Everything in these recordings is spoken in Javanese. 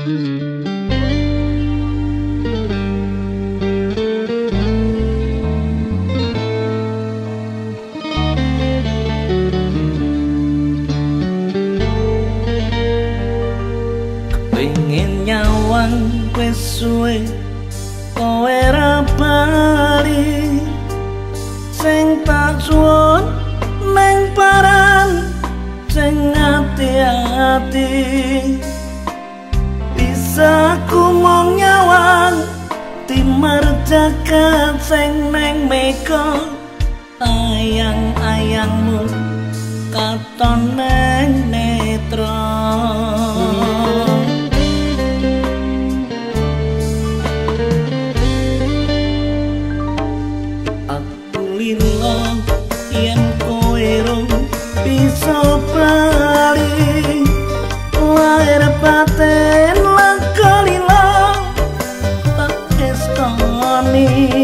Pengen nyawang kue suwe Kowe rapari Seng tak suon Neng paran Seng hati-hati Aku mong nyawang timar Timerjakan seng neng meko Ayang-ayangmu Katon neng netra. Aku lino Yen koerong Pisau pang mommy.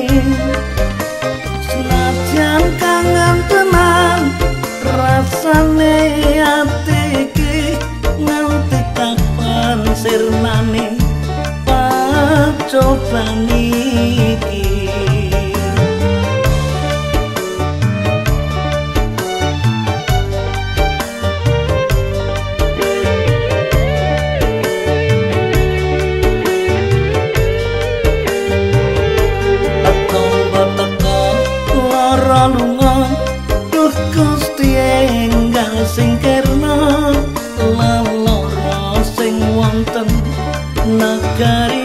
karena lalu sing wonten nagari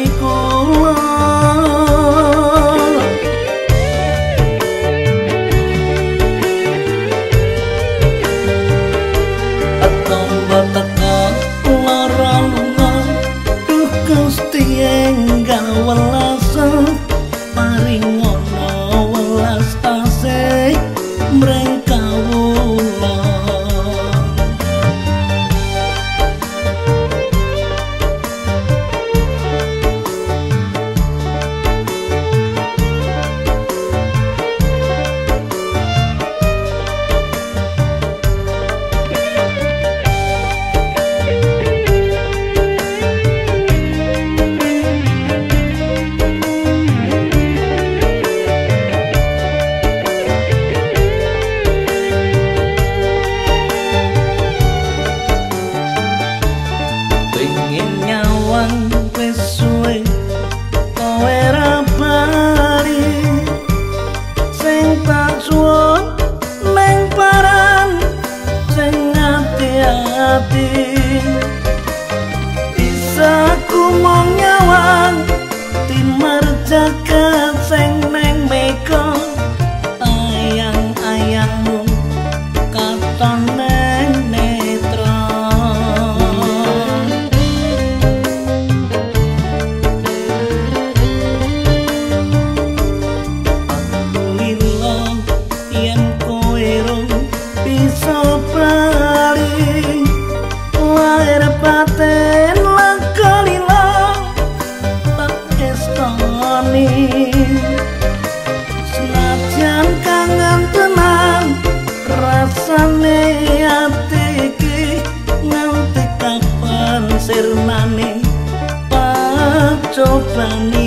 para.